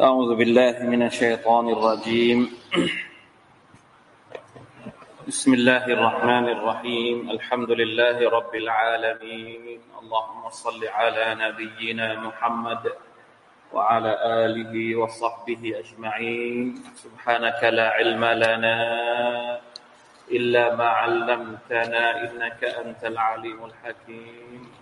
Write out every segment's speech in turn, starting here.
أعوذ بالله من الشيطان الرجيم. بسم الله الرحمن الرحيم. الحمد لله رب العالمين. اللهم صل على نبينا محمد وعلى آله وصحبه أجمعين. سبحانك لا علم لنا إلا ما علمتنا إنك أنت العليم الحكيم.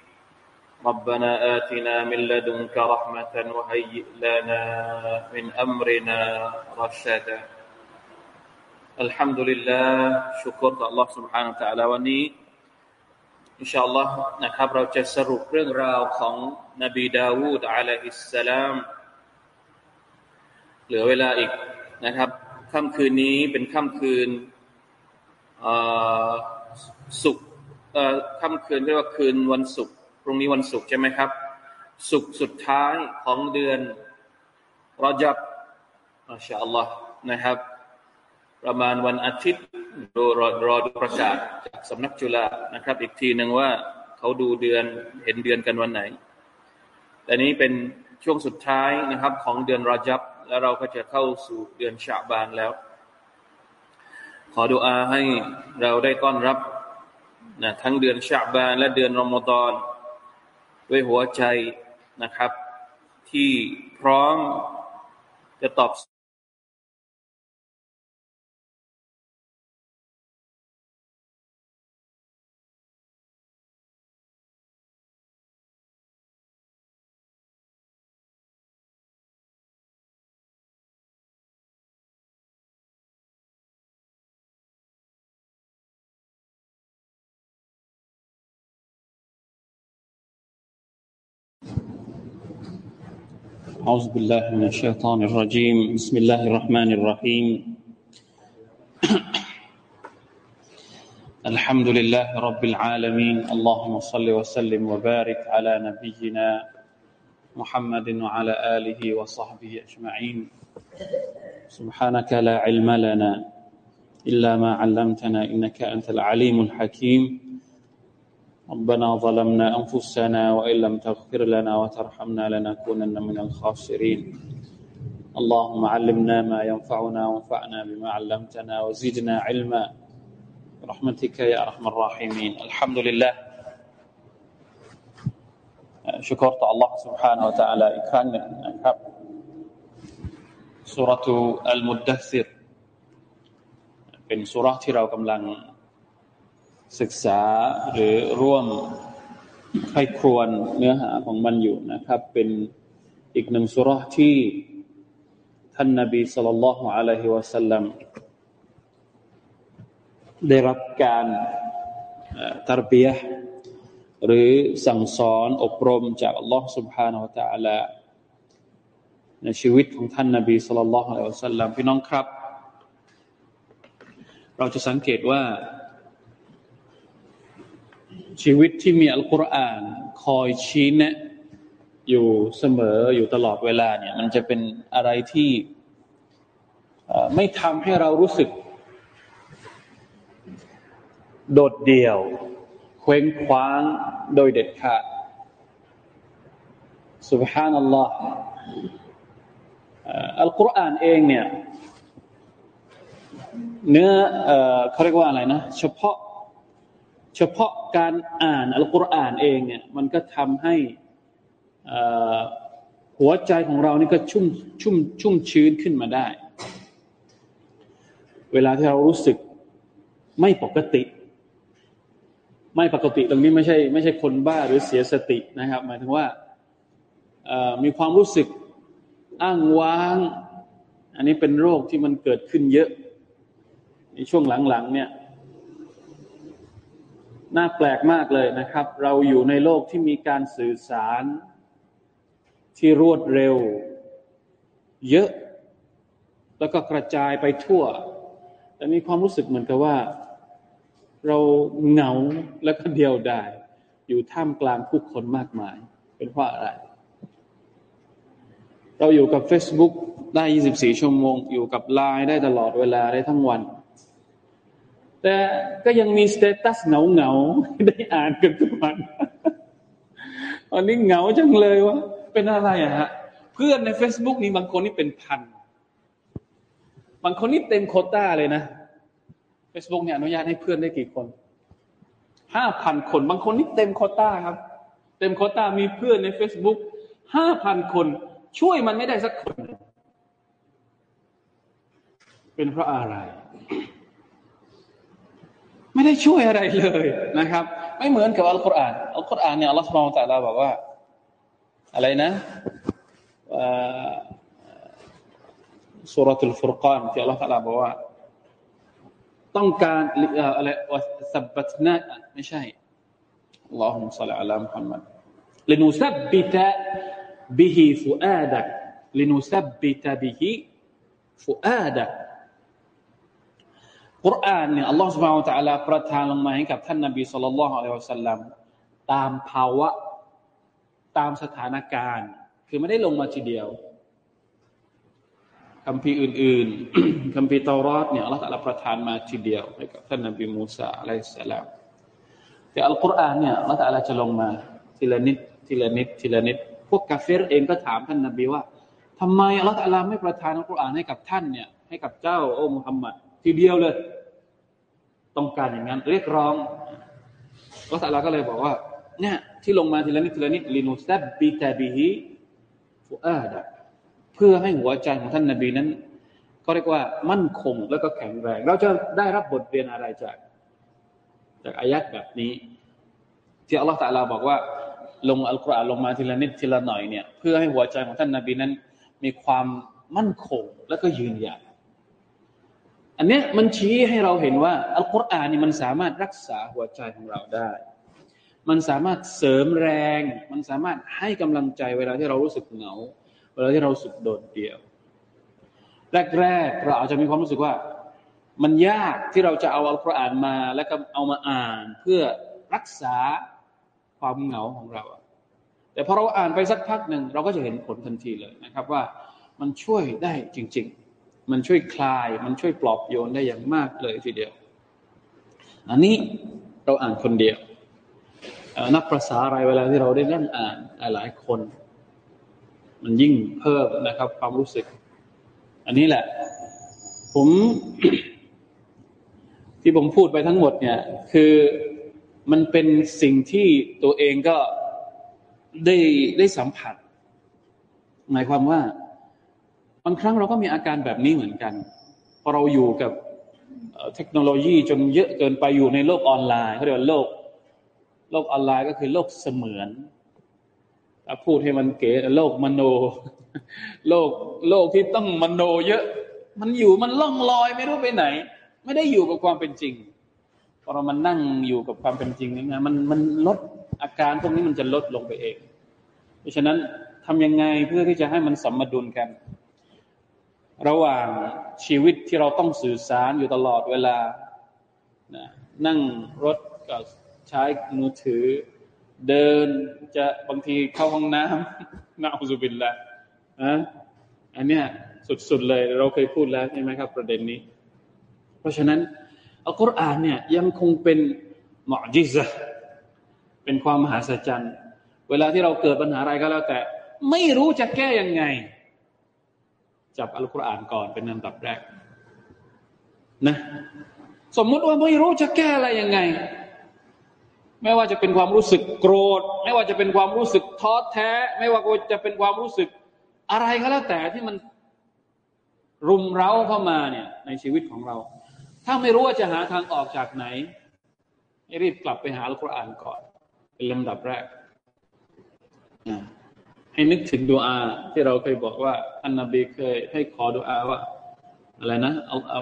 ربنا آتنا من لدنك رحمة وهيئ لنا من أمرنا رشدا الحمد لله ชุกรต่อ Allah سبحانه และ تعالى วันนี้อินชาอัลลอฮ์นะครับเราจะสรุปเรื่องราวของนบีดาวูดอะลัยฮิสสลามเหลือเวลาอีกนะครับค่ำคืนนี้เป็นค่ำคืนศุกร์ค่ำคืนเรียกว่าคืนวันศุกร์ พรุ่งนี้วันศุกร์ใช่ไหมครับ ศุกร์สุดท้ายของเดือนรอจับมาชาอัลลอฮ์นะครับ ประมาณวันอาทิตย์รอรอรอดูประกาศจากสำนักจุฬานะครับ อีกทีหนึ่งว่าเขาดูเดือนเห็นเดือนกันวันไหน แต่นี้เป็นช่วงสุดท้ายนะครับของเดือนรอจับ แล้วเราก็จะเข้าสู่เดือนชาบานแล้ว ขอดุอาให้เราได้ต้อนรับนะทั้งเดือนชาบานและเดือนรอมฎอน ด้วยหัวใจนะครับ ที่พร้อมจะตอบ أعوذ بالله من الشيطان الرجيم. بسم الله الرحمن الرحيم. الحمد لله رب العالمين. اللهم صل وسلم وبارك على نبينا محمد وعلى آله وصحبه أجمعين. سبحانك لا علم لنا إلا ما علمتنا إنك أنت العليم الحكيم. ربنا ظلمنا أنفسنا وإن لم تغفر لنا وترحمنا لنكونن من الخاسرين اللهم علمنا ما ينفعنا وانفعنا بما علمتنا وزدنا علما برحمتك يا أرحم الراحمين الحمد لله شكرت الله سبحانه وتعالى إكرام سورة المدثر เป็นสุราที่เรากำลัง ศึกษาหรือร่วมใครครวนเนื้อหาของมันอยู่นะครับ เป็นอีกหนึ่งสุรษที่ท่านนบีสุลต่านละฮ์อะลัยฮิวะสัลลัมได้รับการตรบียะหรือสั่งสอนอบรมจากอัลลอฮ์ سبحانه และ تعالى ในชีวิตของท่านนบีสุลต่านละฮ์อะลัยฮิวะสัลลัมพี่น้องครับ เราจะสังเกตว่า ชีวิตที่มีอัลกุรอานคอยชี้แนะอยู่เสมออยู่ตลอดเวลาเนี่ยมันจะเป็นอะไรที่ไม่ทำให้เรารู้สึก โดดเดี่ยว เคว้งคว้างโดยเด็ดขาดสุบฮานัลลอฮ์อัลกุรอานเองเนี่ยเนื้อเขาเรียกว่าอะไรนะ เฉพาะ เฉพาะการอ่านอัลกุรอานเองเนี่ยมันก็ทำให้หัวใจของเรานี่ก็ชุ่มชุ่มชุ่มชื้นขึ้นมาได้ เวลาที่เรารู้สึกไม่ปกติ ไม่ปกติตรงนี้ไม่ใช่ ไม่ใช่คนบ้าหรือเสียสตินะครับ หมายถึงว่ามีความรู้สึกอ้างว้าง อันนี้เป็นโรคที่มันเกิดขึ้นเยอะ ในช่วงหลังๆเนี่ย น่าแปลกมากเลยนะครับ เราอยู่ในโลกที่มีการสื่อสารที่รวดเร็ว เยอะ แล้วก็กระจายไปทั่ว แต่มีความรู้สึกเหมือนกับว่า เราเหงาแล้วก็เดียวดายอยู่ท่ามกลางผู้คนมากมาย เป็นเพราะอะไร เราอยู่กับ Facebook ได้ 24 ชั่วโมง อยู่กับไลน์ได้ตลอดเวลาได้ทั้งวัน แต่ก็ยังมี status เหงาเหงาได้อ่านกันทุกวันตอนนี้เหงาจังเลยวะเป็นอะไรอะฮะ เพื่อนใน Facebook นี่บางคนนี่เป็นพัน บางคนนี่เต็มโควต้าเลยนะ Facebook เนี่ยอนุญาตให้เพื่อนได้กี่คนห้าพันคน บางคนนี่เต็มโคต้าครับ เต็มโคต้ามีเพื่อนใน Facebook ห้าพันคน ช่วยมันไม่ได้สักคน เป็นเพราะอะไร ไม่ได้ช่วยอะไรเลยนะครับ ไม่เหมือนกับอัลกุรอานอัลกุรอานเนี่ยอัลลอฮฺสุบฮานตะลาบอกว่า อะไรนะสุรทูลฟุรกานที่อัลลอฮฺตะลาบอกว่า ต้องการอะไรวสับบัตนาไม่ใช่อัลลอฮุมสัลลัลลอฮุมุฮัมมัดลินุสับบิต กุรอานเนี่ยอัลลอฮฺสุบะฮฺตะอัลาประทานลงมาให้กับท่านนาบีสุลต่านละฮ์อัลลอฮฺสัลลัมตามภาวะตามสถานการณ์ คือไม่ได้ลงมาทีเดียวคำพีอื่นๆคำพีเตอรอดเนี่ยอัลลอฮฺตะลาประทานมาทีเดียวให้กับท่านนาบีมูซาอะลัยฮิสสลามแต่อัลกุรอานเนี่ยอัลลอฮฺตะลาจะลงมาทีละนิดทีละนิดทีละนิดพวกกาเฟรเองก็ถามท่านนาบีว่า ทำไมอัลลอฮฺตะลาไม่ประทานอัลกุรอานให้กับท่านเนี่ยให้กับเจ้าโอ้มุฮัมมัด ทีเดียวเลย ต้องการอย่างนั้น เรียกร้องอัลลอฮฺก็เลยบอกว่า เนี่ย ที่ลงมาทีละนิดทีละนิดลินุซับบิตาบิฮิฟุอาดะเพื่อให้หัวใจของท่านนาบีนั้น ก็เรียกว่ามั่นคงแล้วก็แข็งแรง เราจะได้รับบทเรียนอะไรจาก จากอายัดแบบนี้ ที่อัลลอฮฺตะลาบอกว่า ลงอัลกุรอานลงมาทีละนิดทีละหน่อยเนี่ย เพื่อให้หัวใจของท่านนาบีนั้น มีความมั่นคงแล้วก็ยืนหยัด อันนี้มันชี้ให้เราเห็นว่าอัลกุรอานนี่มันสามารถรักษาหัวใจของเราได้ มันสามารถเสริมแรง มันสามารถให้กำลังใจเวลาที่เรารู้สึกเหงา เวลาที่เราสุดโดดเดี่ยว แรกๆเราอาจจะมีความรู้สึกว่า มันยากที่เราจะเอาอัลกุรอานมา แล้วก็เอามาอ่านเพื่อรักษาความเหงาของเราแต่พอเราอ่านไปสักพักหนึ่งเราก็จะเห็นผลทันทีเลยนะครับว่ามันช่วยได้จริง ๆ มันช่วยคลาย มันช่วยปลอบโยนได้อย่างมากเลยทีเดียว อันนี้เราอ่านคนเดียวนับประษาอะไรเวลาที่เราได้นั่งอ่านหลายคน มันยิ่งเพิ่มนะครับ ความรู้สึก อันนี้แหละ ผม ที่ผมพูดไปทั้งหมดเนี่ย คือมันเป็นสิ่งที่ตัวเองก็ได้ได้สัมผัส หมายความว่า บางครั้งเราก็มีอาการแบบนี้เหมือนกันพอเราอยู่กับเทคโนโลยีจนเยอะเกินไปอยู่ในโลกออนไลน์เขาเรียกว่าโลก โลกออนไลน์ก็คือโลกเสมือนถ้าพูดให้มันเก๋โลกมโน โลกโลกที่ต้องมโน เยอะ มันอยู่มันล่องลอยไม่รู้ไปไหน ไม่ได้อยู่กับความเป็นจริงพอเรามันนั่งอยู่กับความเป็นจริงนี่นะมันมันลดอาการพวกนี้มันจะลดลงไปเอง เพราะฉะนั้นทำยังไงเพื่อที่จะให้มันสมดุลกัน ระหว่างชีวิตที่เราต้องสื่อสารอยู่ตลอดเวลานะนั่งรถก็ใช้มือถือ เดินจะบางทีเข้าห้องน้ำนาอุซุบินละอะอันเนี้ยสุดๆเลย เราเคยพูดแล้วใช่ไหมครับ ประเด็นนี้ เพราะฉะนั้นอัลกุรอานเนี่ยยังคงเป็นหมอจิซะเป็นความมหาศจรรย์ เวลาที่เราเกิดปัญหาอะไรก็แล้วแต่ ไม่รู้จะแก้ยังไง จับอัลกุรอานก่อนเป็นอันดับแรก นะสมมุติว่าไม่รู้จะแก้อะไรยังไง ไม่ว่าจะเป็นความรู้สึกโกรธ ไม่ว่าจะเป็นความรู้สึกท้อแท้ ไม่ว่าจะเป็นความรู้สึก อะไรก็แล้วแต่ที่มันรุมเร้าเข้ามาเนี่ย ในชีวิตของเรา ถ้าไม่รู้ว่าจะหาทางออกจากไหนรีบกลับไปหาอัลกุรอานก่อน เป็นลำดับแรก ให้นึกถึงดูอาที่เราเคยบอกว่าอันนบีเคยให้ขอดูอาว่าอะไรนะเอาเอา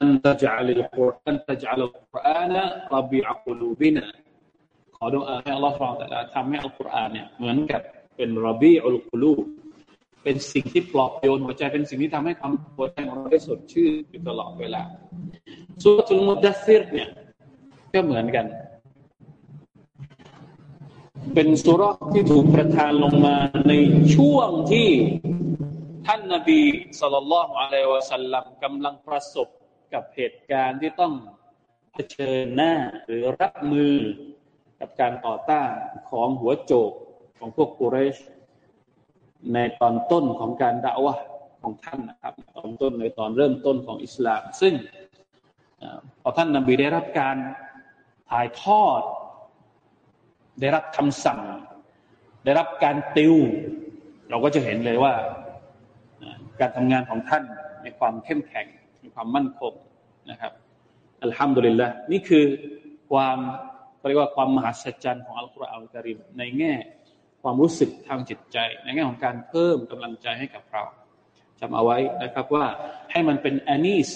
อันตะจัลลกุรอันตะจัลลกุรอานะรับบีอักุลูบินะขอดุอาให้อัลลอฮฺฟังแต่ละทำให้อัลกุรอานเนี่ยเหมือนกับเป็นรับบีอัลกุลูเป็นสิ่งที่ปลอบโยนหัวใจเป็นสิ่งที่ทำให้ความหัวใจของเราได้สดชื่นอยู่ตลอดเวลาสุรทุลมุดัสซิรเนี่ยก็เหมือนกัน เป็นสุรที่ถูกประทานลงมาในช่วงที่ท่านนาบีสุลต่านละอะลัยวะสัลลัมกำลังประสบกับเหตุการณ์ที่ต้องเผชิญหน้าหรือรับมือกับการต่อต้านของหัวโจกของพวกกุเรช ในตอนต้นของการด่าวะของท่านนะครับตอนต้นในตอนเริ่มต้นของอิสลาม ซึ่งพอท่านนบีได้รับการถ่ายทอด ได้รับคำสั่ง ได้รับการติว เราก็จะเห็นเลยว่า การทำงานของท่านมีความเข้มแข็งมีความมั่นคงนะครับอัลฮัมดุลิลละนี่คือความเรียกว่าความมหัศจรรย์ของอัลกุรอานกริมในแง่ความรู้สึกทางจิตใจ ในแง่ของการเพิ่มกำลังใจให้กับเราจำเอาไว้นะครับว่าให้มันเป็นอานีส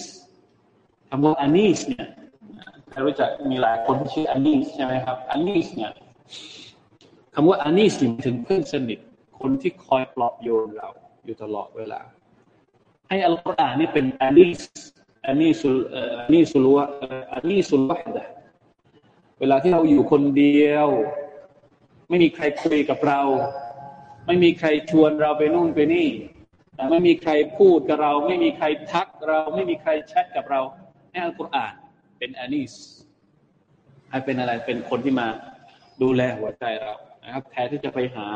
คำว่าอานีสเนี่ยเรรู้จักมีหลายคนที่ชื่ออานีสใช่ไหมครับอานีสเนี่ย คำว่าอานีสถึงเพื่อนสนิท คนที่คอยปลอบโยนเรา อยู่ตลอดเวลา ให้อัลกุรอานนี่เป็นอานีสอานีสุลอานีสุลวะอานีสุลวะดะเวลาที่เราอยู่คนเดียว ไม่มีใครคุยกับเรา ไม่มีใครชวนเราไปนู่นไปนี่ไม่มีใครพูดกับเรา ไม่มีใครทักเรา ไม่มีใครแชทกับเราให้อัลกุรอานเป็นอานีสให้เป็นอะไรเป็นคนที่มา ดูแลหัวใจเรานะครับแทนที่จะไปหา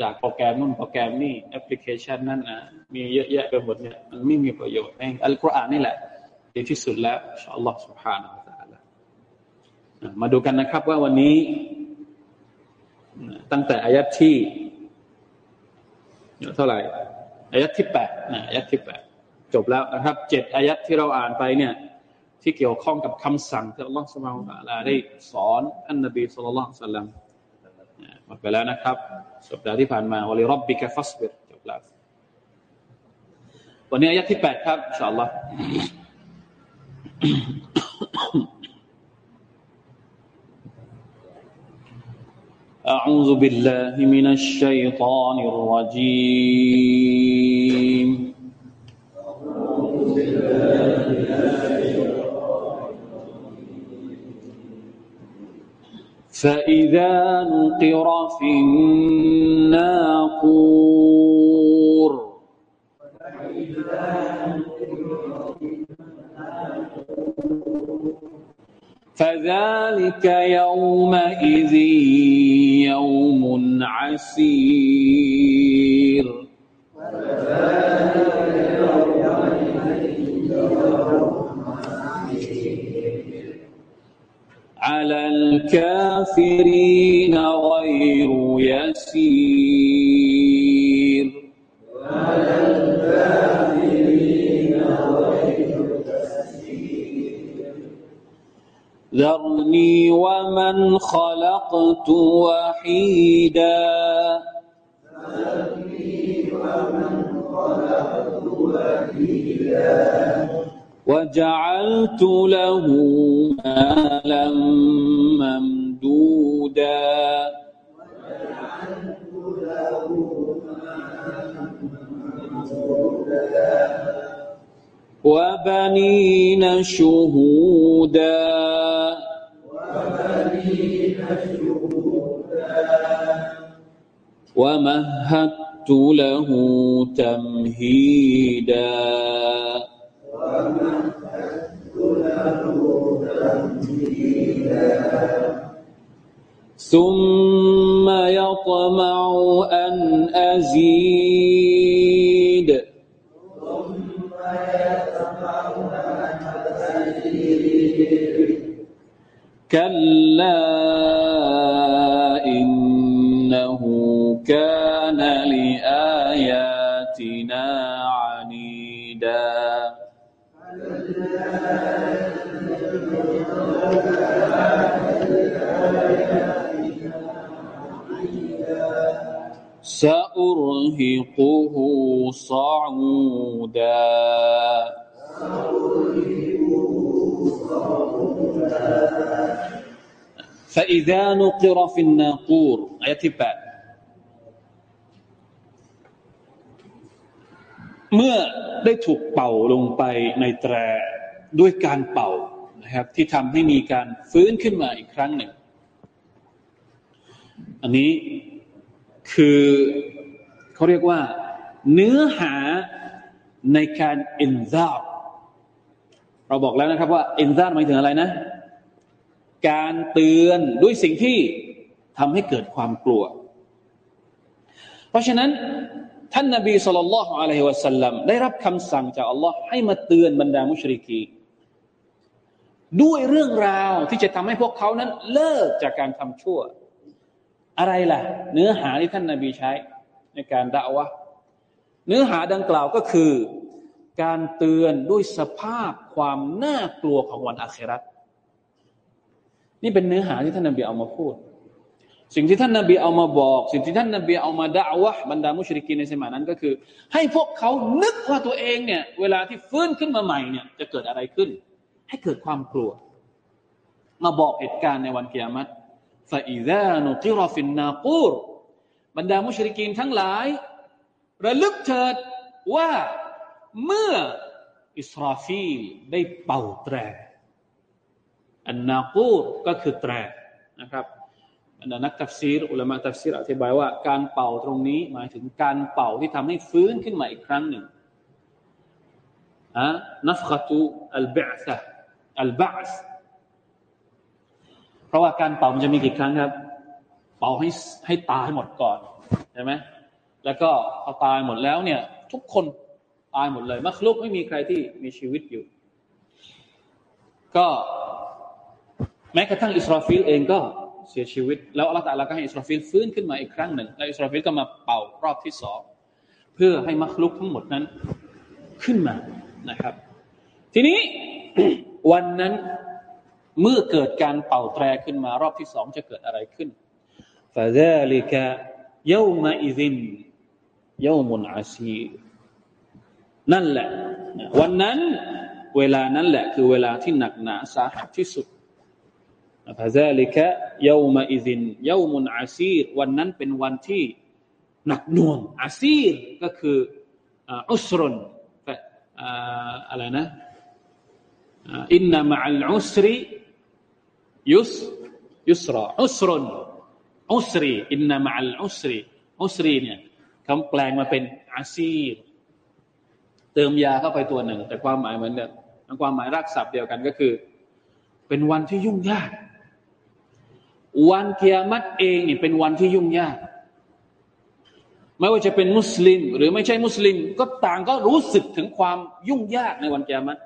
จากโปรแกรมนู่นโปรแกรมนี่แอปพลิเคชันนั่นนะมีเยอะแยะไปหมดเนี่ยมันไม่มีประโยชน์เองอัลกุรอานนี่แหละดีที่สุดแล้วอัลลอฮฺ سبحانه และ تعالى มาดูกันนะครับว่าวันนี้ ตั้งแต่อายัดที่เท่าไหร่อายัดที่แปดนะอายัดที่แปดจบแล้วนะครับเจ็ดอายัดที่เราอ่านไปเนี่ย ที่เกี่ยวข้องกับคำสั่งที่อัลลอฮฺสุบฮานะลาได้สอนท่านนบีสุลต่านสัลลัมหมดไปแล้วนะครับสัปดาห์ที่ผ่านมาวลิรับบิกะฟัสบิรจบแล้ววันนี้อายะที่แปดครับอินชาอัลลอฮ์ أعوذ بالله من الشيطان الرجيم فإذا نقر في الناقور. فذلك يومئذ يوم عسير. على الكافرين غير يسير. ذرني ومن خلقت وحيدا. وجعلت له مالا ممدودا. وبنين شهودا. ومهدت له تمهيدا. ثم يطمع أن أزيد. كلا سأرهقه صعودا فإذا نقر في الناقور آية ที่แปดเมื่อได้ถูกเป่าลงไปในแตรด้วยการเป่า นะครับ ที่ทำให้มีการฟื้นขึ้นมาอีกครั้งหนึ่ง อันนี้ คือเขาเรียกว่า เนื้อหาในการอินซาร์เราบอกแล้วนะครับว่าอินซาร์หมายถึงอะไรนะ การเตือนด้วยสิ่งที่ทำให้เกิดความกลัว เพราะฉะนั้นท่านนาบีสุลต่านละฮ์อะลัยฮิวะสัลลัมได้รับคำสั่งจากอัลลอฮ์ให้มาเตือนบรรดามุชริกีด้วยเรื่องราวที่จะทำให้พวกเขานั้นเลิกจากการทำชั่ว อะไรล่ะ เนื้อหาที่ท่านนาบีใช้ในการด่าวะเนื้อหาดังกล่าวก็คือ การเตือนด้วยสภาพความน่ากลัวของวันอาคราตนี่เป็นเนื้อหาที่ท่านนบีเอามาพูด สิ่งที่ท่านนบีเอามาบอก สิ่งที่ท่านนบีเอามาด่าวะบรรดามุชริกีในสมัยนั้นก็คือ ให้พวกเขานึกว่าตัวเองเนี่ย เวลาที่ฟื้นขึ้นมาใหม่เนี่ย จะเกิดอะไรขึ้น ให้เกิดความกลัว มาบอกเหตุการณ์ในวันเกียรติ ฟาอิซานุกิรฟินนาปูรบรรดามุชริกีนทั้งหลาย ระลึกเถิดว่าเมื่ออิสราฟีลได้เป่าแตรالناقور ก็คือแตรนะครับบรรดานักตัฟซีรอุลามะตัฟซีรอธิบายว่าการเป่าตรงนี้ หมายถึงการเป่าที่ทำให้ฟื้นขึ้นมาอีกครั้งหนึ่งอะนัฟขตุอัลบะซะอัลบะซ ราะว่าการเป่ามันจะมีกี่ครั้งครับ เป่าให้ให้ตายหมดก่อนใช่ไหมแล้วก็พอตายหมดแล้วเนี่ย ทุกคนตายหมดเลยมักลุกไม่มีใครที่มีชีวิตอยู่ ก็แม้กระทั่งอิสราฟิลเองก็เสียชีวิต แล้วอัลลอฮฺตาลาก็ให้อิสราฟิลฟื้นขึ้นมาอีกครั้งหนึ่ง แล้วอิสราฟิลก็มาเป่ารอบที่สองเพื่อให้มักลุกทั้งหมดนั้นขึ้นมานะครับ ทีนี้วันนั้น เมื่อเกิดการเป่าแตรขึ้นมารอบที่สองจะเกิดอะไรขึ้นفذلك يومئذ يوم عسير นั่นแหละ วันนั้นเวลานั้นแหละ คือเวลาที่หนักหนาสาหัสที่สุดفذلك يومئذยามุนอาซีวันนั้นเป็นวันที่หนักหน่วงอาซีรก็คืออุสรนอะไรนะอินนามะอัลอุสรี ยุสยุสรออุสรนอุสรีอินนามะลอุสรีอุสรีเนี่ยคำแปลงมาเป็นอาซีรเติมยาเข้าไปตัวหนึ่ง แต่ความหมายเหมือนเดิมความหมายรักศัพท์เดียวกันก็คือ เป็นวันที่ยุ่งยาก วันเกียรติเองนี่เป็นวันที่ยุ่งยากไม่ว่าจะเป็นมุสลิม หรือไม่ใช่มุสลิม ก็ต่างก็รู้สึกถึงความยุ่งยากในวันเกียรติ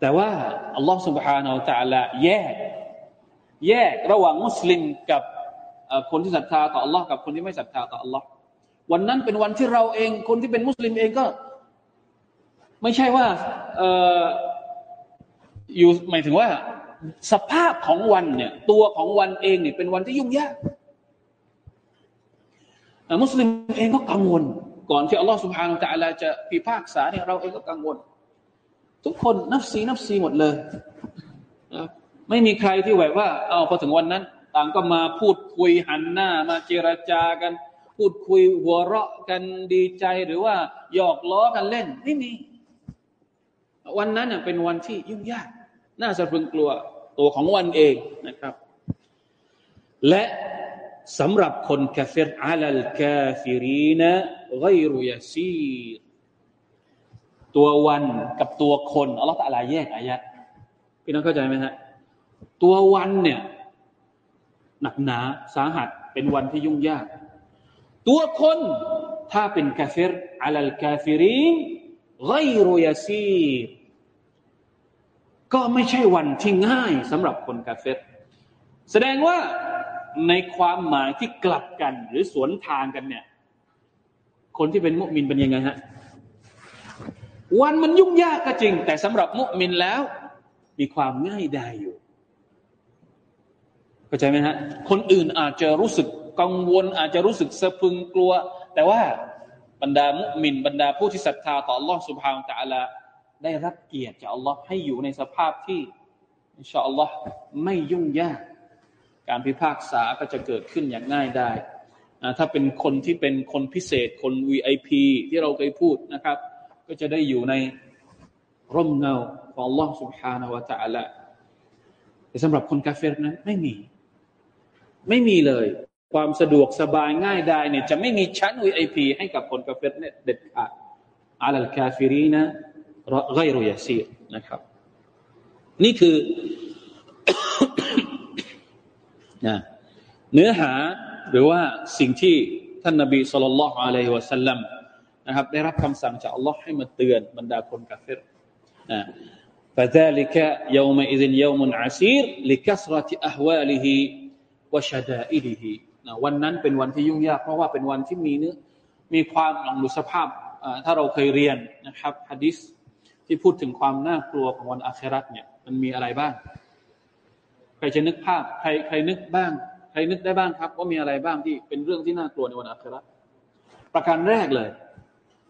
แต่ว่าอัลลอฮฺ سبحانه และ تعالى แยก แยกระหว่างมุสลิมกับคนที่ศรัทธาต่อ Allah กับคนที่ไม่ศรัทธาต่อ Allah วันนั้นเป็นวันที่เราเอง คนที่เป็นมุสลิมเองก็ ไม่ใช่ว่าอออยู่หมายถึงว่า สภาพของวันเนี่ย ตัวของวันเองเนี่ยเป็นวันที่ยุ่งยากมุสลิมเองก็กังวล ก่อนที่อัลลอฮฺสุบฮานาอัลลอฮฺจะพิพากษาเนี่ยเราเองก็กังวล ทุกคนนับซีนับซีหมดเลยไม่มีใครที่แบบว่า เอาพอถึงวันนั้น ต่างก็มาพูดคุยหันหน้า มาเจรจากัน พูดคุยหัวเราะกันดีใจหรือว่าหยอกล้อกันเล่น ไม่มี วันนั้นเป็นวันที่ยุ่งยากน่าสะพรึงกลัวตัวของวันเองนะครับ และสำหรับคนกาเฟรอัลลกาฟิรีนะไกรุยาซี ตัววันกับตัวคนอัลลอฮฺตะลาแยกอายัดพี่น้องเข้าใจไหมฮะตัววันเนี่ย หนักหนาสาหัสเป็นวันที่ยุ่งยาก ตัวคนถ้าเป็นกาเฟรعلى الكافرين غير يسير ก็ไม่ใช่วันที่ง่ายสำหรับคนกาเฟรแสดงว่าในความหมายที่กลับกันหรือสวนทางกันเนี่ย คนที่เป็นมุมินเป็นยังไงฮะ วันมันยุ่งยากก็จริง แต่สำหรับมุมินแล้ว มีความง่ายดายอยู่เข้าใจไหมฮะคนอื่นอาจจะรู้สึกกังวล อาจจะรู้สึกสะพึงกลัว แต่ว่าบรรดามุมิน บรรดาผู้ที่ศรัทธาต่อ Allah سبحانه และ تعالى ได้รับเกียรติจาก Allah ให้อยู่ในสภาพที่อินชาอัลลอฮ์ไม่ยุ่งยากการพิพากษาก็จะเกิดขึ้นอย่างง่ายได้ ถ้าเป็นคนที่เป็นคนพิเศษคน VIP ที่เราเคยพูดนะครับ ก็จะได้อยู่ใน ร่มเงาของ Allah سبحانه และ تعالى แต่สำหรับคนกาเฟรนั้นไม่มี ไม่มีเลย ความสะดวกสบายง่ายได้เนี่ยจะไม่มีชั้น VIP ให้กับคนกาเฟรเนี่ยเด็ดขาดอัลลกาฟิรีนะไกรุยาซีนะครับ นี่คือนะเนื้อหาหรือว่าสิ่งที่ท่านนบีสุลต่านละอะลัยฮิวะสัลลัม นะครับได้รับคำสั่งจากอัลลอฮ์ให้มาเตือนบรรดาคนกาเฟรนะ فذلك يومئذ يوم عسير لكثرة أهواله وشدائده นะวันนั้นเป็นวันที่ยุ่งยากเพราะว่าเป็นวันที่มีเนื้อมีความลองดูสภาพถ้าเราเคยเรียนนะครับฮะดิษที่พูดถึงความน่ากลัวของวันอาคราตเนี่ยมันมีอะไรบ้างใครจะนึกภาพใครใครนึกบ้างใครนึกได้บ้างครับ ว่ามีอะไรบ้างที่เป็นเรื่องที่น่ากลัวในวันอาคราตประการแรกเลย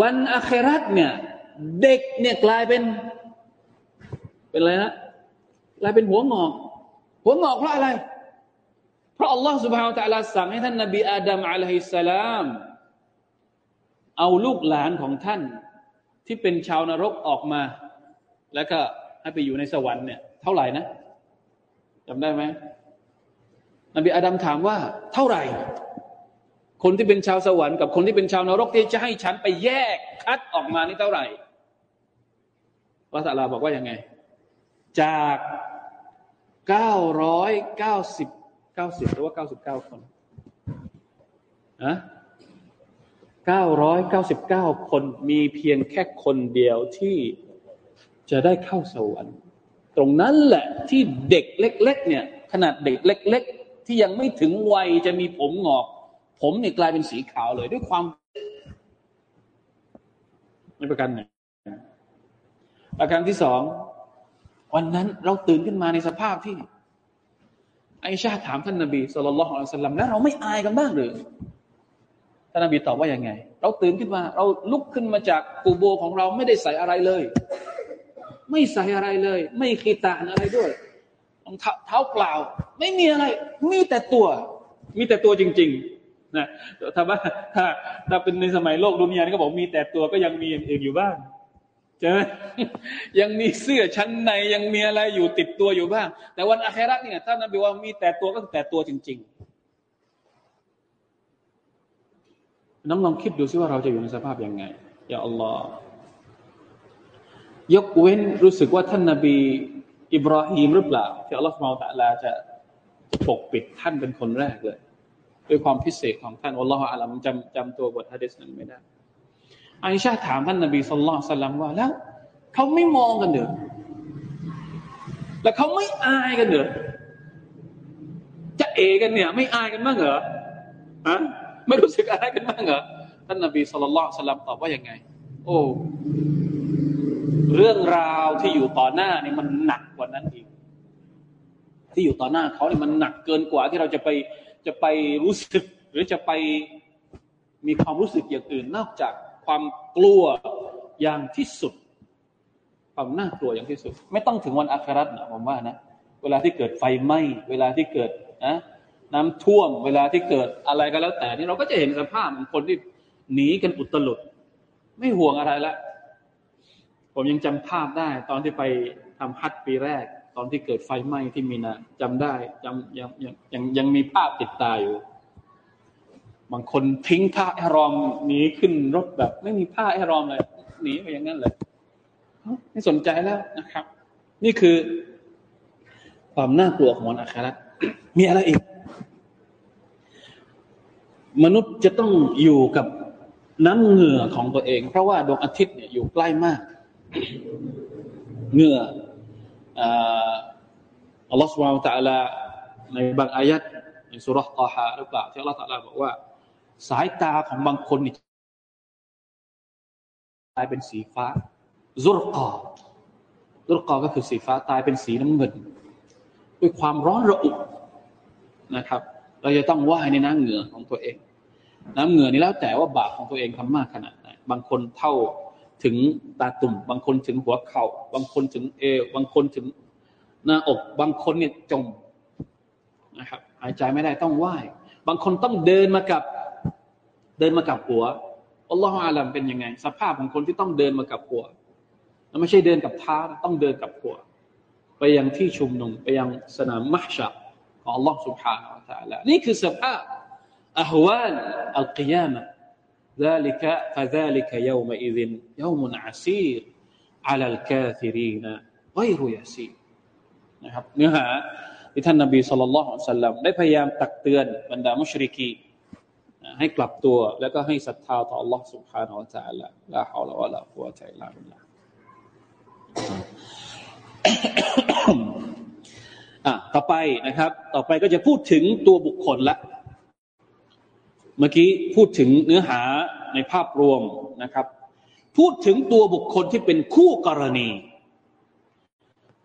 วันอาคราตเนี่ย เด็กเนี่ยกลายเป็น เป็นอะไรนะกลายเป็นหัวงอก หัวงอกเพราะอะไร เพราะอัลลอฮฺสุบฮานตะลาสั่งให้ท่านนบีอาดัมอะลัยฮิสสลาม เอาลูกหลานของท่าน ที่เป็นชาวนรกออกมา แล้วก็ให้ไปอยู่ในสวรรค์เนี่ย เท่าไหร่นะจำได้ไหมนบีอาดัมถามว่า เท่าไหร่ คนที่เป็นชาวสวรรค์กับคนที่เป็นชาวนรกที่จะให้ฉันไปแยกคัดออกมานี่เท่าไหร่พระสัลลาบอกว่ายังไง จากเก้าร้อยเก้าสิบเก้าสิบหรือว่าเก้าสิบเก้าคนอะเก้าร้อยเก้าสิบเก้าคนมีเพียงแค่คนเดียวที่จะได้เข้าสวรรค์ ตรงนั้นแหละที่เด็กเล็ก ๆ เนี่ย ขนาดเด็กเล็ก ๆ ที่ยังไม่ถึงวัยจะมีผมหงอก ผมเนี่ยกลายเป็นสีขาวเลยด้วยความไม่ประกันหนึ่งประการที่สองวันนั้นเราตื่นขึ้นมาในสภาพที่ไอชาถามท่านนบีสุลต่านละฮ์อัลสลัมแล้วเราไม่อายกันบ้างหรือท่านนบีตอบว่าอยังไง เราตื่นขึ้นมา เราลุกขึ้นมาจากกูโบของเราไม่ได้ใส่อะไรเลย ไม่ใส่อะไรเลย ไม่ขีตานอะไรด้วยเท้าเปล่า ไม่มีอะไร มีแต่ตัว มีแต่ตัวจริง ๆ นะถ้าว่าถ้าถ้าเป็นในสมัยโลกดุนยานี่ก็บอกมีแต่ตัวก็ยังมีอย่างอื่นอยู่บ้างใช่ไหมยังมีเสื้อชั้นในยังมีอะไรอยู่ติดตัวอยู่บ้าง แต่วันอาคราเนี่ยถ้านนบีว่ามีแต่ตัวก็แต่ตัวจริง ๆ น้องลองคิดดูซิว่าเราจะอยู่ในสภาพยังไงอย่าอัลลอฮ์ยกเว้นรู้สึกว่าท่านนบี อิบราฮิมหรือเปล่าที่อัลลอฮ์มาตะลาจะปกปิดท่านเป็นคนแรกเลย ด้วยความพิเศษของท่านอัลลอฮฺอัลลัมจำจำตัวบทฮะดิษนั้นไม่ได้อาอิชาถามท่านนบีสุลต่านสลัมว่าแล้วเขาไม่มองกันเดือแล้วเขาไม่อายกันเดือจะเอกันเนี่ย ไม่อายกันบ้างเหรอฮะไม่รู้สึกอายกันบ้างเหรอท่านนบีสุลต่านสัลลัมตอบว่ายังไง โอ้เรื่องราวที่อยู่ต่อหน้านี่มันหนักกว่านั้นอีก ที่อยู่ต่อหน้าเขาเนี่ยมันหนักเกินกว่าที่เราจะไป จะไปรู้สึก หรือจะไปมีความรู้สึกอย่างอื่น นอกจากความกลัวอย่างที่สุด ความน่ากลัวอย่างที่สุด ไม่ต้องถึงวันอาคราตนะผมว่านะเวลาที่เกิดไฟไหม้เวลาที่เกิดนะน้ำท่วม เวลาที่เกิดอะไรก็แล้วแต่นี่เราก็จะเห็นสภาพของคนที่หนีกันอุตลุด ไม่ห่วงอะไรละผมยังจำภาพได้ ตอนที่ไปทำฮัทปีแรก ตอนที่เกิดไฟไหม้ที่มีนาจำได้จำยังยังยังยังมีภาพติดตาอยู่ บางคนทิ้งผ้าไอรอมหนีขึ้นรถแบบ ไม่มีผ้าไอรอมเลยหนีไปอย่างนั้นเลยไม่สนใจแล้วนะครับ นี่คือ ความน่ากลัวของวันอาครามีอะไรอีก มนุษย์จะต้องอยู่กับน้ำเหงื่อของตัวเอง เพราะว่าดวงอาทิตย์เนี่ยอยู่ใกล้มาก เหงื่อ อัลลอฮฺสุบฮานตะลาในบางอายัดในสุรษตาฮาหรือเปล่าที่อัลลอฮฺตะลาบอกว่า สายตาของบางคนนี่กลายเป็นสีฟ้าซุรกาตุรกอก็คือสีฟ้าตายเป็นสีน้ำเงิน ด้วยความร้อนระอุนะครับ เราจะต้องว่ายในน้ำเหงื่อของตัวเอง น้ำเหงื่อนี่แล้วแต่ว่าบาปของตัวเองทำมากขนาดไหนบางคนเท่า ถึงตาตุ่ม บางคนถึงหัวเขา่า บางคนถึงเอวบางคนถึงหน้าอก บางคนเนี่ยจมนะครับหายใจไม่ได้ต้องไหว้บางคนต้องเดินมากับ เดินมากับหัวอัลลอฮฺอาลัมเป็นยังไง สภาพของคนที่ต้องเดินมากับหัวไม่ใช่เดินกับเท้าต้องเดินกับหัว ไปยังที่ชุมนุมไปยังสนามมัชชะของอัลลอฮฺสุบฮานาอัลลอฮฺนี่คือสภาพอหวานอัลกิยามะ ذلك فذلك يومئذ يوم عسير على الكافرين غير يسير นะครับเนื้อหาที่ท่านนบีสุลต่านละฮ์สัลลัมได้พยายามตักเตือนบรรดามุชริกีให้กลับตัว แล้วก็ให้ศรัทธาต่อ Allah سبحانه และ تعالى ลาฮาวละวะลากุวะตัอิลลาบิลลาอ่ะต่อไปนะครับ ต่อไปก็จะพูดถึงตัวบุคคลละ เ มื่อกี้พูดถึงเนื้อหาในภาพรวมนะครับ พูดถึงตัวบุคคลที่เป็นคู่กรณี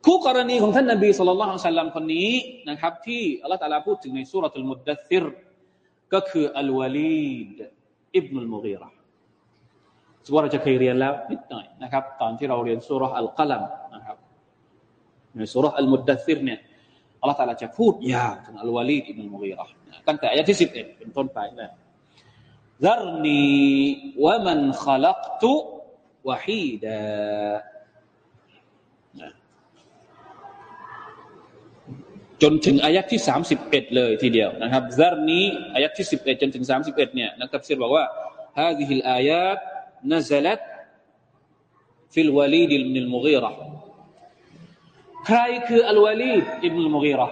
คู่กรณีของท่านนบีสุลต่านสัลลัมคนนี้นะครับ ที่อัลลอฮฺตาลาพูดถึงในสุรทูลมุดดัซิรก็คืออัลวาลีดอิบนุลมุกีระสุวรรณจะเคยเรียนแล้วนิดหน่อยนะครับ ตอนที่เราเรียนสุรอัลกัลัมนะครับในสุรอัลมุดดัซิรเนี่ยอัลลอฮฺตาลาจะพูดยาวถึงอัลวาลีดอิบนุลมุกีระตั้งแต่อายะที่สิบเอ็ดเป็นต้นไปนะ ซัรนีวะมันขลักตุวะจนถึงอายักที่สามสิบเอ็ดเลยทีเดียวนะครับซัรนี้อายักที่สิบเอ็ดจนถึงสามสิบเอ็ดเนี่ยนักตัฟซีรบอกว่าهذه الآيات نزلت في الوليد بن المغيرة ใครคืออัลวาลีดอิบนุลมุกีระ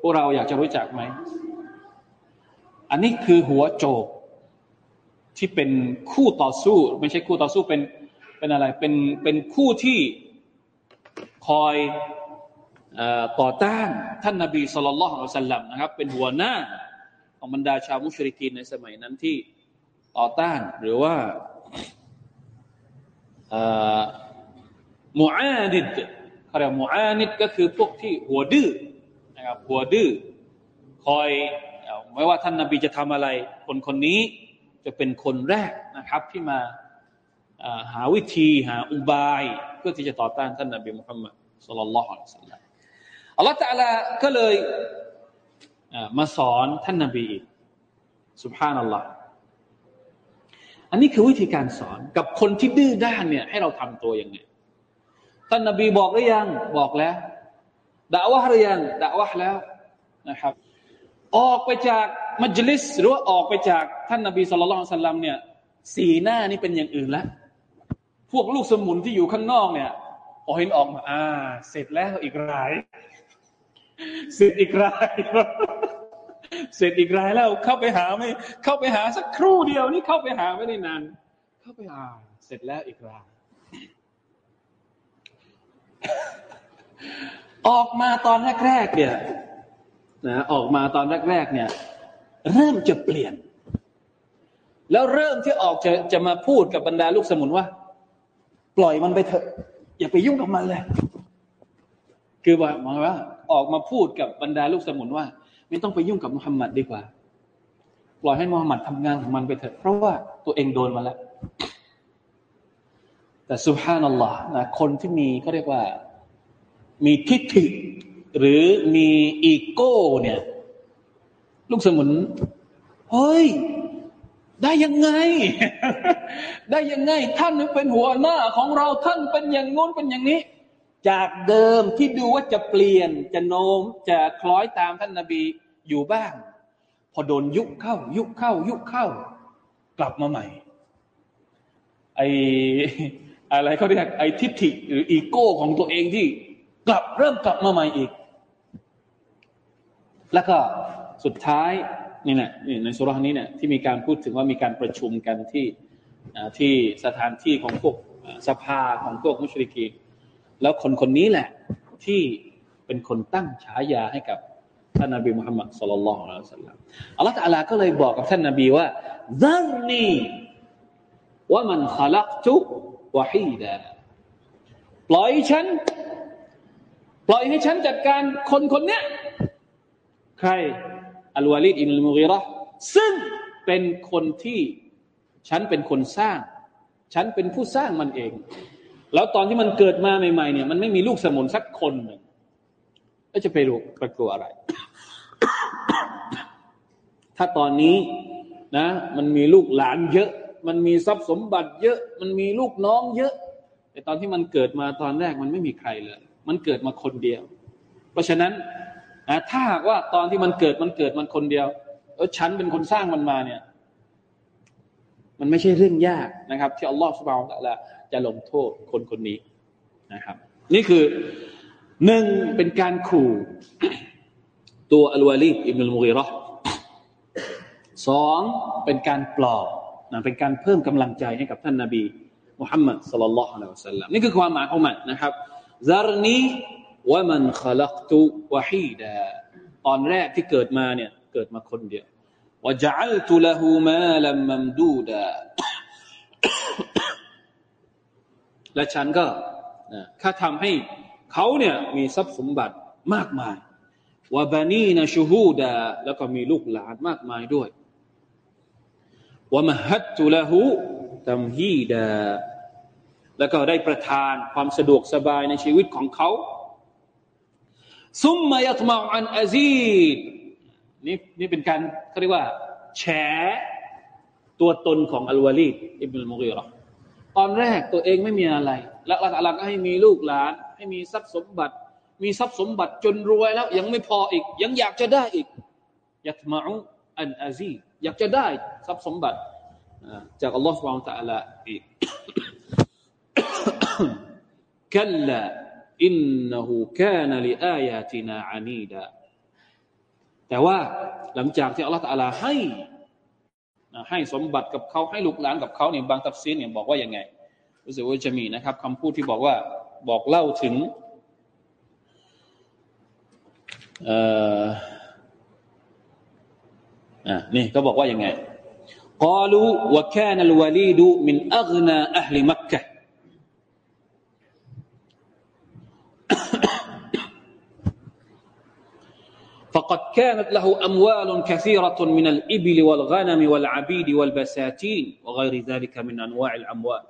พวกเราอยากจะรู้จักไหม อันนี้คือหัวโจก ที่เป็นคู่ต่อสู้ ไม่ใช่คู่ต่อสู้เป็นเป็นอะไรเป็นเป็นคู่ที่คอยต่อต้านท่านนบีสุลต่านละสัลลัมนะครับ เป็นหัวหน้าของบรรดาชาวมุชริกีนในสมัยนั้นที่ต่อต้านหรือว่ามูอานิดเขาเรียกมูอานิดก็คือพวกที่หัวดื้อนะครับหัวดื้อคอย ไม่ว่าท่านนบีจะทำอะไร คนคนนี้จะเป็นคนแรกนะครับ ที่มาหาวิธีหาอุบาย เพื่อที่จะต่อต้านท่านนบีมุฮัมมัดสุลลัลลอฮุอะลัยฮิสลลัมอัลลอฮฺตะลาก็เลยมาสอนท่านนบีสุบฮานัลลอฮ์อันนี้คือวิธีการสอนกับคนที่ดื้อด้านเนี่ยให้เราทำตัวยังไงท่านนบีบอกหรือยังบอกแล้วด่าวะหรือยังด่าวะแล้วนะครับ ออกไปจากมัจลิส หรือว่าออกไปจากท่านนบีสุลต่านสัลลัมเนี่ย สีหน้านี่เป็นอย่างอื่นแล้ว พวกลูกสมุนที่อยู่ข้างนอกเนี่ยพอเห็นออกมา อ่า เสร็จแล้วอีกราย เสร็จอีกราย เสร็จอีกรายแล้ว เข้าไปหาไม่ เข้าไปหาสักครู่เดียวนี่เข้าไปหาไม่ได้นาน เข้าไปอ่าเสร็จแล้วอีกราย ออกมาตอนแรกๆเนี่ย นะออกมาตอนแรก ๆ เนี่ย เริ่มจะเปลี่ยน แล้วเริ่มที่ออกจะจะมาพูดกับบรรดาลูกสมุนว่า ปล่อยมันไปเถอะอย่าไปยุ่งกับมันเลย คือว่าหมายว่า ออกมาพูดกับบรรดาลูกสมุนว่า ไม่ต้องไปยุ่งกับมุฮัมมัดดีกว่า ปล่อยให้มุฮัมมัดทำงานของมันไปเถอะเพราะว่าตัวเองโดนมาแล้วแต่สุภานัลลอฮ์นะคนที่มีเขาเรียกว่า มีทิฏฐิ หรือมีอีโก้เนี่ย ลูกสมุนเฮ้ย ได้ยังไง ได้ยังไง ท่านเป็นหัวหน้าของเราท่านเป็นอย่างงู้นเป็นอย่างนี้ จากเดิมที่ดูว่าจะเปลี่ยนจะโน้มจะคล้อยตามท่านนาบีอยู่บ้าง พอโดนยุคเข้า ยุคเข้า ยุคเข้า กลับมาใหม่ ไออะไรเขาเรียกไอทิฐิหรืออีโก้ของตัวเองที่กลับเริ่มกลับมาใหม่อีก แล้วก็สุดท้ายนี่แหละในสุรานี้เนี่ยที่มีการพูดถึงว่ามีการประชุมกันที่ที่สถานที่ของพวกสภาของพวกมุชริกีแล้วคนคนนี้แหละที่เป็นคนตั้งฉายาให้กับท่านนบีมุฮัมมัดสุลลัลลอฮุอะลัยฮิสัลลัมอัลลอฮฺตะลาก็เลยบอกกับท่านนบีว่าซัรนีว่ามันขลักตุวะฮีดะปล่อยฉัน ปล่อยให้ฉันจัดการคนคนเนี้ย ใครอัลวาลิดอินลมุกีรอซึ่งเป็นคนที่ฉันเป็นคนสร้าง ฉันเป็นผู้สร้างมันเอง แล้วตอนที่มันเกิดมาใหม่ๆเนี่ยมันไม่มีลูกสมุนสักคนหนึ่งแล้วจะไปรู้ไปกลัวอะไร ถ้าตอนนี้นะ มันมีลูกหลานเยอะ มันมีทรัพย์สมบัติเยอะ มันมีลูกน้องเยอะ แต่ตอนที่มันเกิดมาตอนแรกมันไม่มีใครเลย มันเกิดมาคนเดียว เพราะฉะนั้น นะถ้าหากว่าตอนที่มันเกิดมันเกิดมันคนเดียวเออฉันเป็นคนสร้างมันมาเนี่ย มันไม่ใช่เรื่องยากนะครับ ที่อัลลอฮฺสุบานตะละจะลงโทษคนคนนี้นะครับ นี่คือหนึ่งเป็นการขู่ตัวอัลวาลีอิบนุลมุกีรอสองเป็นการปลอบนะเป็นการเพิ่มกำลังใจให้กับท่านนาบีมุฮัมมัดสลลัลลอฮุอะลัยฮิวะสัลลัมนี่คือความหมายของมันนะครับซารนี วะมันขลักตุวะฮีดาตอนแรกที่เกิดมาเนี่ย เกิดมาคนเดียววะจัลตุละหูมาลัมมัมดูดาและฉันก็ข้าทำให้เขาเนี่ยมีทรัพย์สมบัติมากมายวะบานีนะชูฮูดาแล้วก็มีลูกหลานมากมายด้วยวะมหัตตุละหูตัมฮีดาแล้วก็ได้ประทานความสะดวกสบายในชีวิตของเขา ซุมมายัตมาอันอาซีดนี่นี่เป็นการเขาเรียกว่า แฉตัวตนของอัลวาลีดอิบนุลมุกีรอตอนแรกตัวเองไม่มีอะไร แล้วอัลลอฮฺก็ให้มีลูกหลาน ให้มีทรัพย์สมบัติ มีทรัพย์สมบัติจนรวยแล้ว ยังไม่พออีก ยังอยากจะได้อีกยัตมาอันอาซีอยากจะได้ทรัพย์สมบัติจากอัลลอฮฺสุบานตะอัลาอีกกัลลา อินนหูแกนลิอายาตินาอานีดาแต่ว่าหลังจากที่อัลลอฮฺตาลาให้ให้สมบัติกับเขาให้ลูกหลานกับเขาเนี่ยบางตัฟซีนเนี่ยบอกว่าอย่างไง รู้สึกว่าจะมีนะครับคำพูดที่บอกว่าบอกเล่าถึงเอ่ออะนี่ก็บอกว่าอย่างไงกาลูวะแคนลวลีดูมินอัลนาอัลลิมักกะ فقد كانت له أموال كثيرة من الإبل والغنم والعبيد والبساتين وغير ذلك من أنواع الأموال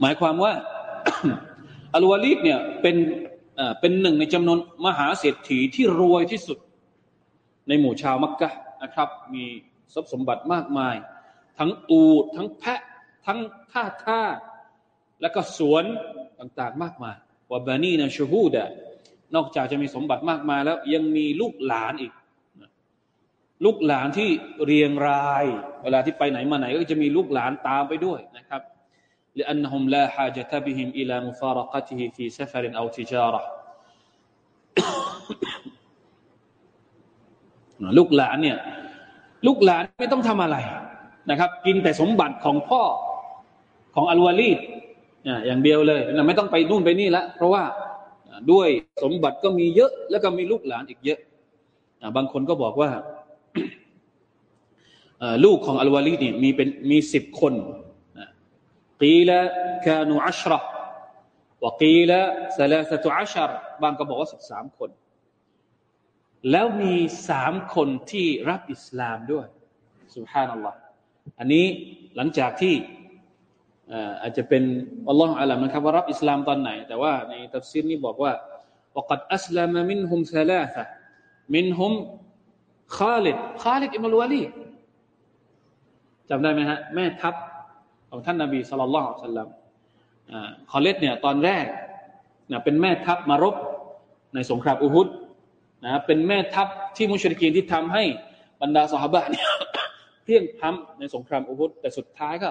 หมายความว่าอัลวาลีดเนี่ยเป็นเป็นหนึ่งในจำนวนมหาเศรษฐีที่รวยที่สุด ในหมู่ชาวมักกะนะครับ มีทรัพย์สมบัติมากมาย ทั้งอูดทั้งแพะ ทั้งท่าท่าและก็สวนต่างๆ มากมาย ว่าบานีนะชูฮูดะนอกจากจะมีสมบัติมากมายแล้วยังมีลูกหลานอีก ลูกหลานที่เรียงราย เวลาที่ไปไหนมาไหน ก็จะมีลูกหลานตามไปด้วยนะครับ لأنهم لا حاجة بهم إلى مفارقته في سفر أو تجارة ลูกหลานเนี่ยลูกหลานไม่ต้องทำอะไรนะครับ กินแต่สมบัติของพ่อของอัลวาลีด อย่างเดียวเลยนะไม่ต้องไปนู่นไปนี่ละเพราะว่าด้วยสมบัติก็มีเยอะ แล้วก็มีลูกหลานอีกเยอะบางคนก็บอกว่าลูกของอัลวาลีนี่มีเป็นมีสิบคนกีละกานูอัชระวกีละสลาสตุอัชรบางก็บอกว่าสิบสามคน แล้วมีสามคนที่รับอิสลามด้วยสุบฮานัลลอฮ์อันนี้หลังจากที่ อาจจะเป็นอัลลอฮฺอัลลอฮ์นะครับว่ารับอิสลามตอนไหน แต่ว่าในตัฟซีรนี้บอกว่า وقد أسلم منهم ثلاثة منهم خالد خالد อิมรุลวาลีจำได้ไหมฮะแม่ทัพของท่านนาบีสุลต่านละสัลลัมคอเลตเนี่ยตอนแรกนะเป็นแม่ทัพมารบในสงครามอุฮุดนะเป็นแม่ทัพที่มุชริกีนที่ทำให้บรรดาสหบะเนี่ยเพียงพ้ำในสงครามอุฮุดแต่สุดท้ายก็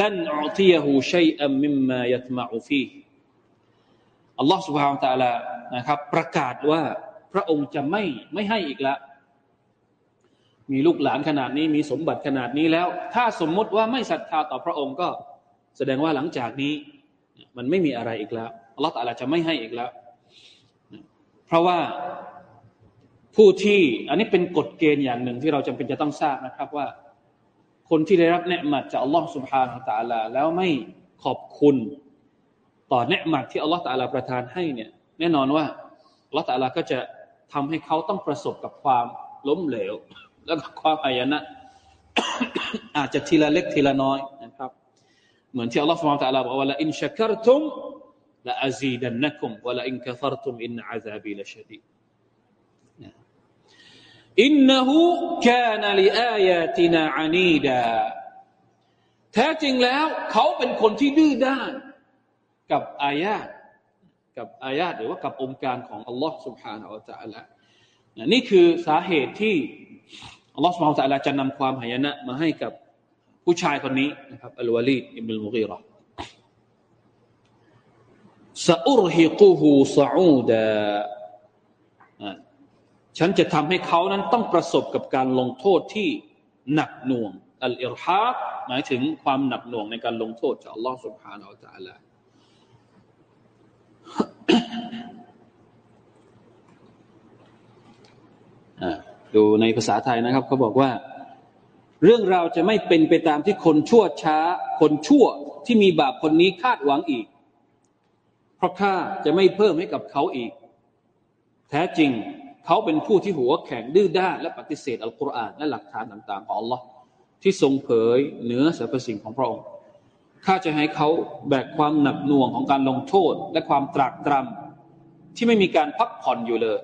لن أعطيه شيئا مما يطمع فيه อัลลอฮ์ سبحانه และ تعالى นะครับ ประกาศว่าพระองค์จะไม่ไม่ให้อีกแล้วมีลูกหลานขนาดนี้มีสมบัติขนาดนี้แล้ว ถ้าสมมุติว่าไม่ศรัทธาต่อพระองค์ก็แสดงว่าหลังจากนี้ มันไม่มีอะไรอีกแล้วอัลลอฮฺตาลาจะไม่ให้อีกแล้ว เพราะว่าผู้ที่อันนี้เป็นกฎเกณฑ์อย่างหนึ่งที่เราจำเป็นจะต้องทราบนะครับว่า คนที่ได้รับเนืหมัดจากอัลลอฮฺสุบฮานาตาลาแล้วไม่ขอบคุณต่อเนืหมัดที่อัลลอฮฺตาลาประทานให้เนี่ย แน่นอนว่าอัลลอฮฺตาลาก็จะทำให้เขาต้องประสบกับความล้มเหลว แล้วก็ความอายนะอาจจะทีละเล็กทีละน้อยนะครับ เหมือนที่อัลลอฮฺสุบฮานะตะลาบอกว่าละอินชักรตุมละอาซีดันนักุมวะละอินกัฟรตุมอินอาซาบีละชดี อินนหูกานลิอายาตินาอานีดาแท้จริงแล้ว เขาเป็นคนที่ดื้อด้าน กับอายาตกับอายาตหรือว่ากับองค์การของอัลลอฮ์ سبحانه และ تعالى นี่คือสาเหตุที่อัลลอฮฺสุบฮานตะลาจะนำความหายนะมาให้กับผู้ชายคนนี้นะครับอัลวาลีดอิบนุลมุกีรอซาอุรฮิกุฮูซาอูดา ฉันจะทำให้เขานั้นต้องประสบกับการลงโทษที่หนักหน่วงอัลอิรฮาบหมายถึงความหนักหน่วงในการลงโทษจากอัลลอฮฺ سبحانه และ تعالى ดูในภาษาไทยนะครับเขาบอกว่า เรื่องราวจะไม่เป็นไปตามที่คนชั่วช้า คนชั่วที่มีบาปคนนี้คาดหวังอีก เพราะข้าจะไม่เพิ่มให้กับเขาอีก แท้จริง เขาเป็นผู้ที่หัวแข็งดื้อด้านและปฏิเสธอัลกุรอานและหลักฐานต่าง ๆ ของอัลลอฮ์ที่ทรงเผยเหนือสรรพสิ่งของพระองค์ข้าจะให้เขาแบกความหนักหน่วงของการลงโทษ และความตรากตรำที่ไม่มีการพักผ่อนอยู่เลย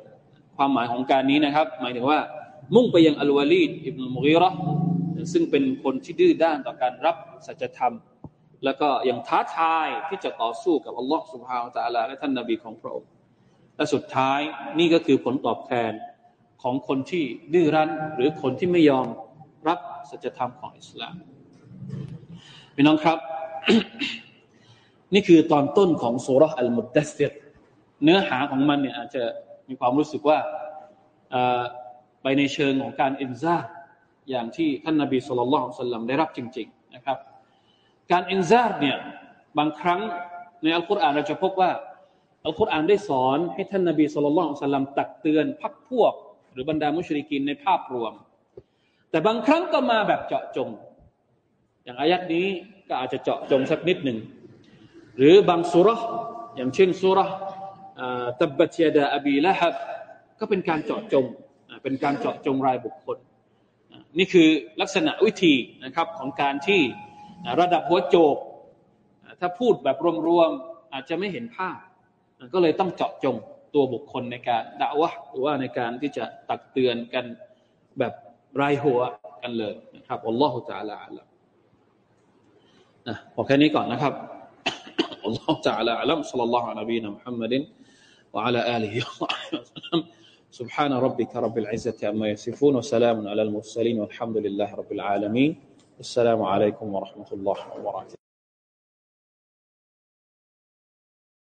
ความหมายของการนี้นะครับ หมายถึงว่า มุ่งไปยังอัลวาลีดอิบนุมุกีรอซึ่งเป็นคนที่ดื้อด้านต่อการรับสัจธรรม แล้วก็ยังท้าทายที่จะต่อสู้กับอัลลอฮ์สุบฮาวตะอัลาและท่านนบีของพระองค์ และสุดท้ายนี่ก็คือผลตอบแทนของคนที่ดื้อรั้น หรือคนที่ไม่ยอมรับสัจธรรมของอิสลามพี่น้องครับ นี่คือตอนต้นของสุรอัลมุดเดัสซิรเนื้อหาของมันเนี่ยอาจจะมีความรู้สึกว่าไปในเชิงของการอินซาอย่างที่ท่านนาบีสุลต่านสัลลัมได้รับจริง ๆ นะครับ การอินซาเนี่ยบางครั้งในอัลกุรอานเราจะพบว่า อัลกุรอานได้สอนให้ท่านนาบีสุลต่านสัลลัมตักเตือนพักพวก หรือบรรดามุชริกินในภาพรวม แต่บางครั้งก็มาแบบเจาะจง อย่างอายัดนี้ก็อาจจะเจาะจงสักนิดหนึ่ง หรือบางสุรอย่างเช่นสุรตับบัตยดาอบีละฮับก็เป็นการเจาะจงเป็นการเจาะจงรายบุคคล นี่คือลักษณะวิธีนะครับของการที่ระดับหัวโจก ถ้าพูดแบบรวมๆอาจจะไม่เห็นภาพ ก็เลยต้องเจาะจงตัวบุคคลในการด่าวะหรือว่าในการที่จะตักเตือนกันแบบรายหัวกันเลยนะครับอัลลอฮฺจะลาละนะพอแค่นี้ก่อนนะครับอัลลอฮฺจะลาละสัลลัลลอฮุอะลัยฮิวะสัลลัม محمد وعلى آله وصحبه وسلم سبحان ربك رب العزة عما يصفون وسلام على المرسلين والحمد لله رب العالمين السلام عليكم ورحمة الله وبركاته